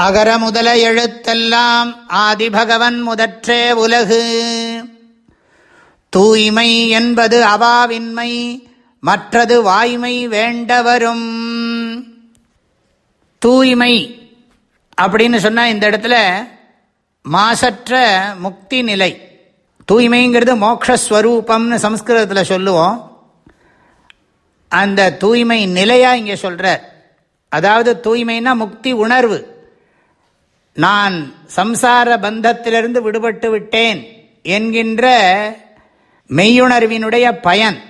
அகர முதல எழுத்தெல்லாம் ஆதிபகவன் முதற்றே உலகு. தூய்மை என்பது அவாவின்மை மற்றது வாய்மை வேண்டவரும். தூய்மை அப்படின்னு சொன்னால் இந்த இடத்துல மாசற்ற முக்தி நிலை. தூய்மைங்கிறது மோக்ஷஸ்வரூபம்னு சம்ஸ்கிருதத்தில் சொல்லுவோம். அந்த தூய்மை நிலையாக இங்கே சொல்கிறார் அதாவது தூய்மைனா முக்தி உணர்வு. நான் சம்சார பந்தத்திலிருந்து விடுபட்டு விட்டேன் என்கின்ற மெய்யுணர்வினுடைய பயன்.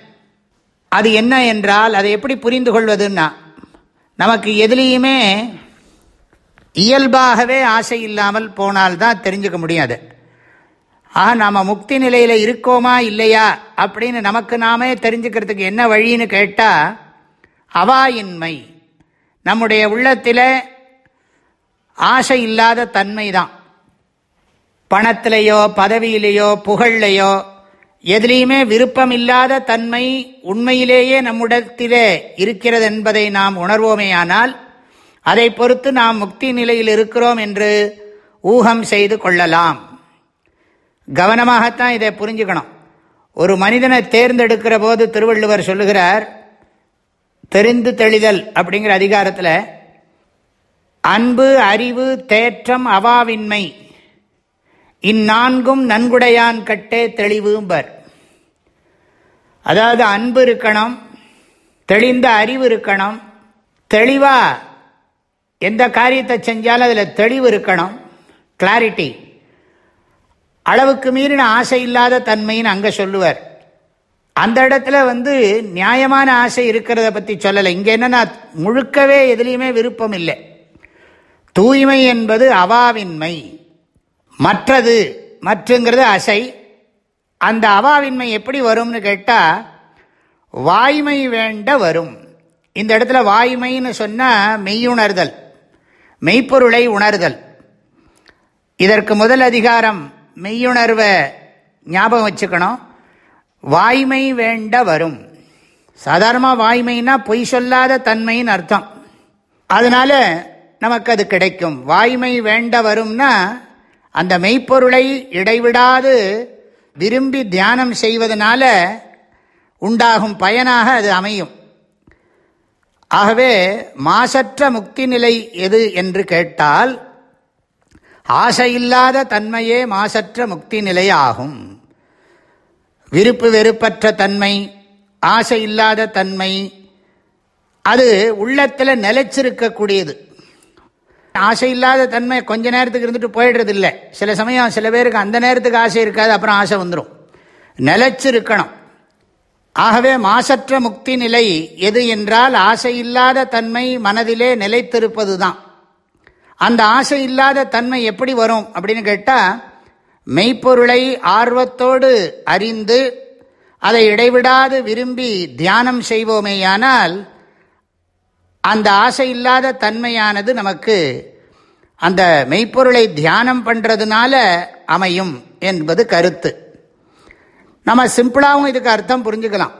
அது என்ன என்றால் அதை எப்படி புரிந்து கொள்வதுன்னா நமக்கு எதுலேயுமே இயல்பாகவே ஆசை இல்லாமல் போனால்தான் தெரிஞ்சுக்க முடியாது. ஆக நாம் முக்தி நிலையில் இருக்கோமா இல்லையா அப்படின்னு நமக்கு நாமே தெரிஞ்சுக்கிறதுக்கு என்ன வழின்னு கேட்டால் அவாயின்மை. நம்முடைய உள்ளத்தில் ஆசை இல்லாத தன்மை தான் பணத்திலேயோ பதவியிலேயோ புகழ்லையோ எதிலையுமே விருப்பம் இல்லாத தன்மை உண்மையிலேயே நம்முடத்திலே இருக்கிறது என்பதை நாம் உணர்வோமேயானால் அதை பொறுத்து நாம் முக்தி நிலையில் இருக்கிறோம் என்று ஊகம் செய்து கொள்ளலாம். கவனமாகத்தான் இதை புரிஞ்சுக்கணும். ஒரு மனிதனை தேர்ந்தெடுக்கிற போது திருவள்ளுவர் சொல்லுகிறார் தெரிந்து தெளிதல் அப்படிங்கிற அதிகாரத்தில் அன்பு அறிவு தேற்றம் அவாவின்மை. இந்நான்கும் நன்குடையான் கட்டே தெளிவும்பர். அதாவது அன்பு இருக்கணும் தெளிந்த அறிவு இருக்கணும் தெளிவாக எந்த காரியத்தை செஞ்சாலும் அதில் தெளிவு இருக்கணும் கிளாரிட்டி அளவுக்கு மீறின ஆசை இல்லாத தன்மைன்னு அங்கே சொல்லுவார். அந்த இடத்துல வந்து நியாயமான ஆசை இருக்கிறத பற்றி சொல்லலை. இங்கே என்னன்னா முழுக்கவே எதுலேயுமே விருப்பம் இல்லை. தூய்மை என்பது அவாவின்மை. மற்றது மற்றுங்கிறது அசை. அந்த அவாவின்மை எப்படி வரும்னு கேட்டால் வாய்மை வேண்ட வரும். இந்த இடத்துல வாய்மைன்னு சொன்னால் மெய்யுணர்தல் மெய்ப்பொருளை உணர்தல். இதற்கு முதல் அதிகாரம் மெய்யுணர்வை ஞாபகம் வச்சுக்கணும். வாய்மை வேண்ட வரும். சாதாரணமாக வாய்மைனா பொய் சொல்லாத தன்மைன்னு அர்த்தம். அதனால நமக்கு அது கிடைக்கும். வாய்மை வேண்ட வரும்னா அந்த மெய்ப்பொருளை இடைவிடாது விரும்பி தியானம் செய்வதனால உண்டாகும் பயனாக அது அமையும். ஆகவே மாசற்ற முக்தி நிலை எது என்று கேட்டால் ஆசையில்லாத தன்மையே மாசற்ற முக்தி நிலை ஆகும். விருப்பு வெறுப்பற்ற தன்மை ஆசை இல்லாத தன்மை அது உள்ளத்தில் நிலைச்சிருக்கக்கூடியது. ஆசை இல்லாத தன்மை கொஞ்ச நேரத்துக்கு இருந்துட்டு போயிடுறது இல்லை சில சமயம் சில பேருக்கு அந்த நேரத்துக்கு ஆசை இருக்காது அப்புறம் ஆசை வந்துடும் நிலைச்சிருக்கணும். ஆகவே மாசற்ற முக்தி நிலை எது என்றால் ஆசை இல்லாத தன்மை மனதிலே நிலைத்திருப்பது தான் அந்த ஆசை இல்லாத தன்மை எப்படி வரும் அப்படின்னு கேட்டால் மெய்ப்பொருளை ஆர்வத்தோடு அறிந்து அதை இடைவிடாது விரும்பி தியானம் செய்வோமேயானால் அந்த ஆசை இல்லாத தன்மையானது நமக்கு அந்த மெய்ப்பொருளை தியானம் பண்ணுறதுனால அமையும் என்பது கருத்து. நம்ம சிம்பிளாகவும் இதுக்கு அர்த்தம் புரிஞ்சுக்கலாம்.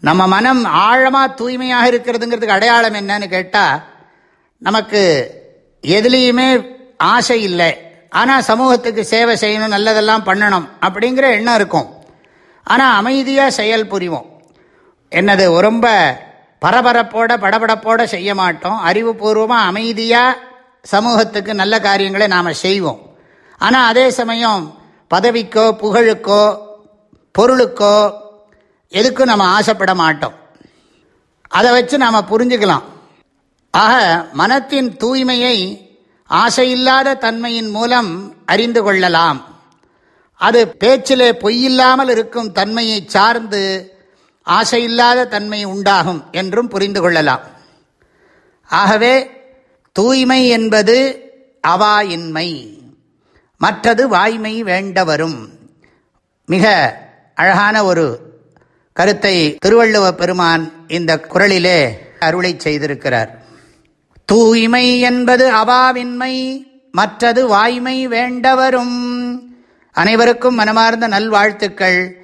நம்ம மனம் ஆழமாக தூய்மையாக இருக்கிறதுங்கிறதுக்கு அடையாளம் என்னன்னு கேட்டால் நமக்கு எதுலேயுமே ஆசை இல்லை. ஆனால் சமூகத்துக்கு சேவை செய்யணும் நல்லதெல்லாம் பண்ணணும் அப்படிங்கிற எண்ணம் இருக்கும். ஆனால் அமைதியாக செயல் புரிவோம். என்னது ரொம்ப பரபரப்போட படபடப்போட செய்ய மாட்டோம். அறிவுபூர்வமாக அமைதியாக சமூகத்துக்கு நல்ல காரியங்களை நாம் செய்வோம். ஆனால் அதே சமயம் பதவிக்கோ புகழுக்கோ பொருளுக்கோ எதுக்கும் நம்ம ஆசைப்பட மாட்டோம். அதை வச்சு நாம் புரிஞ்சுக்கலாம். ஆக மனத்தின் தூய்மையை ஆசையில்லாத தன்மையின் மூலம் அறிந்து கொள்ளலாம். அது பேச்சிலே பொய்யில்லாமல் இருக்கும் தன்மையை சார்ந்து ஆசையில்லாத தன்மை உண்டாகும் என்றும் புரிந்து கொள்ளலாம். ஆகவே தூய்மை என்பது அவாயின்மை. மற்றது வாய்மை வேண்ட வரும் மிக அழகான ஒரு கருத்தை திருவள்ளுவ பெருமான் இந்த குரலிலே அருளை செய்திருக்கிறார். தூய்மை என்பது அவாவின்மை மற்றது வாய்மை வேண்டவரும். அனைவருக்கும் மனமார்ந்த நல்வாழ்த்துக்கள்.